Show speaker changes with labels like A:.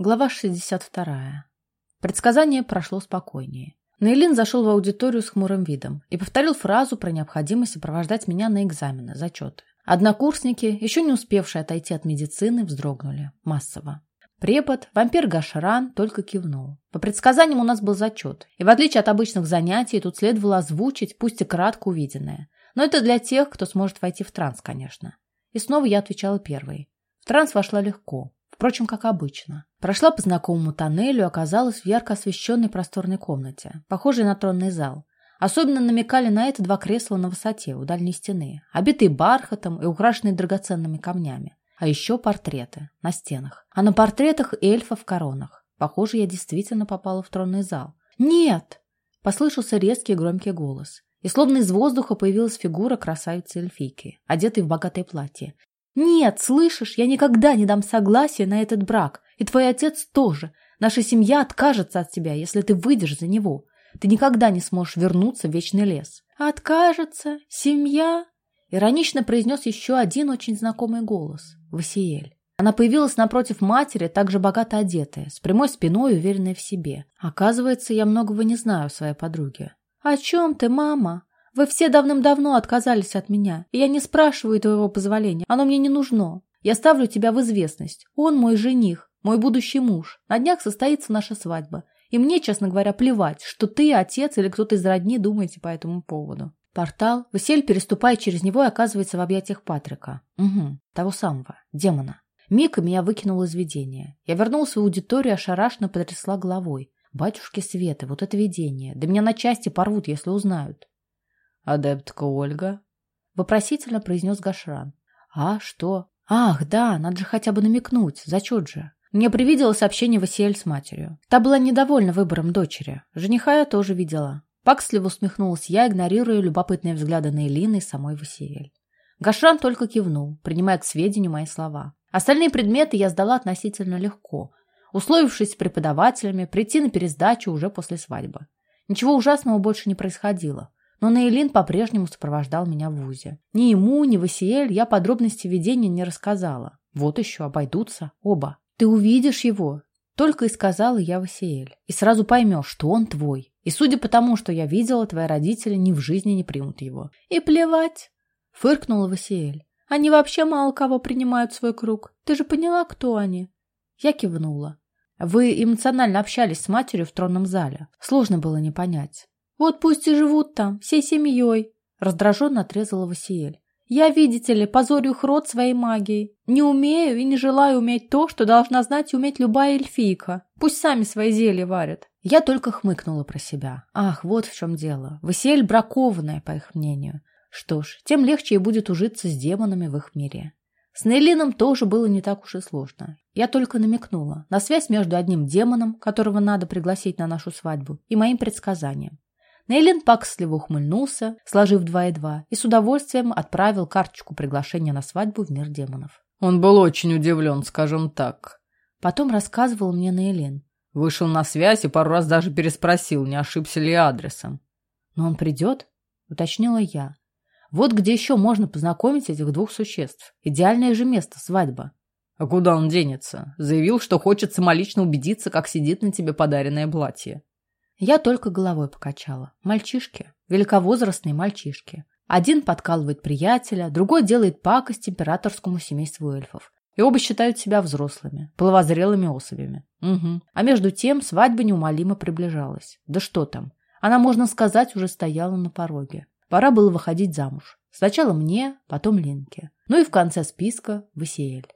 A: Глава 62. Предсказание прошло спокойнее. Нейлин зашел в аудиторию с хмурым видом и повторил фразу про необходимость сопровождать меня на экзамены, зачеты. Однокурсники, еще не успевшие отойти от медицины, вздрогнули. Массово. Препод, вампир Гашаран, только кивнул. По предсказаниям у нас был зачет, и в отличие от обычных занятий, тут следовало озвучить, пусть и кратко увиденное. Но это для тех, кто сможет войти в транс, конечно. И снова я отвечала первой. В транс вошла легко. Впрочем, как обычно. Прошла по знакомому тоннелю оказалась в ярко освещенной просторной комнате, похожей на тронный зал. Особенно намекали на это два кресла на высоте, у дальней стены, обитые бархатом и украшенные драгоценными камнями. А еще портреты на стенах. А на портретах эльфа в коронах. Похоже, я действительно попала в тронный зал. «Нет!» – послышался резкий громкий голос. И словно из воздуха появилась фигура красавицы-эльфийки, одетой в богатое платье. «Нет, слышишь, я никогда не дам согласия на этот брак. И твой отец тоже. Наша семья откажется от тебя, если ты выйдешь за него. Ты никогда не сможешь вернуться в вечный лес». «Откажется? Семья?» Иронично произнес еще один очень знакомый голос. Васиэль. Она появилась напротив матери, также богато одетая, с прямой спиной уверенной в себе. Оказывается, я многого не знаю о своей подруге. «О чем ты, мама?» Вы все давным-давно отказались от меня, и я не спрашиваю твоего позволения, оно мне не нужно. Я ставлю тебя в известность. Он мой жених, мой будущий муж. На днях состоится наша свадьба. И мне, честно говоря, плевать, что ты, отец или кто-то из родни думаете по этому поводу. Портал. Василь, переступая через него, оказывается в объятиях Патрика. Угу, того самого, демона. Мика меня выкинул из видения. Я вернулся в аудиторию, ошарашенно потрясла головой. Батюшки Светы, вот это видение. Да меня на части порвут, если узнают.
B: «Адептка Ольга?»
A: — вопросительно произнес Гашран. «А, что? Ах, да, надо же хотя бы намекнуть, зачет же». Мне привидело сообщение Васиэль с матерью. Та была недовольна выбором дочери. Жениха я тоже видела. Паксливо усмехнулась я, игнорируя любопытные взгляды на Элины и самой Васиэль. Гашран только кивнул, принимая к сведению мои слова. Остальные предметы я сдала относительно легко, условившись с преподавателями прийти на пересдачу уже после свадьбы. Ничего ужасного больше не происходило. Но Нейлин по-прежнему сопровождал меня в ВУЗе. Ни ему, ни Васиэль я подробности видения не рассказала. Вот еще обойдутся оба. Ты увидишь его, только и сказала я Васиэль. И сразу поймешь, что он твой. И судя по тому, что я видела, твои родители ни в жизни не примут его. И плевать, фыркнула Васиэль. Они вообще мало кого принимают в свой круг. Ты же поняла, кто они? Я кивнула. Вы эмоционально общались с матерью в тронном зале. Сложно было не понять. Вот пусть и живут там, всей семьей, раздраженно отрезала Васиэль. Я, видите ли, позорю их род своей магией. Не умею и не желаю уметь то, что должна знать и уметь любая эльфийка. Пусть сами свои зелья варят. Я только хмыкнула про себя. Ах, вот в чем дело. Васиэль бракованная, по их мнению. Что ж, тем легче и будет ужиться с демонами в их мире. С Нейлином тоже было не так уж и сложно. Я только намекнула на связь между одним демоном, которого надо пригласить на нашу свадьбу, и моим предсказанием. Нейлин паксливо ухмыльнулся, сложив два и два, и с удовольствием отправил карточку приглашения на свадьбу в мир демонов.
B: Он был очень удивлен, скажем так.
A: Потом рассказывал мне Нейлин.
B: Вышел на связь и пару раз даже переспросил, не ошибся ли адресом.
A: «Но он придет?» — уточнила я. «Вот где еще можно познакомить этих двух существ. Идеальное же место — свадьба».
B: «А куда он денется?» Заявил, что хочет самолично убедиться, как сидит на тебе подаренное платье.
A: Я только головой покачала. Мальчишки. Великовозрастные мальчишки. Один подкалывает приятеля, другой делает пакость императорскому семейству эльфов. И оба считают себя взрослыми, половозрелыми особями. Угу. А между тем свадьба неумолимо приближалась. Да что там. Она, можно сказать, уже стояла на пороге. Пора было выходить замуж. Сначала мне, потом Ленке. Ну и в конце списка Васиэль.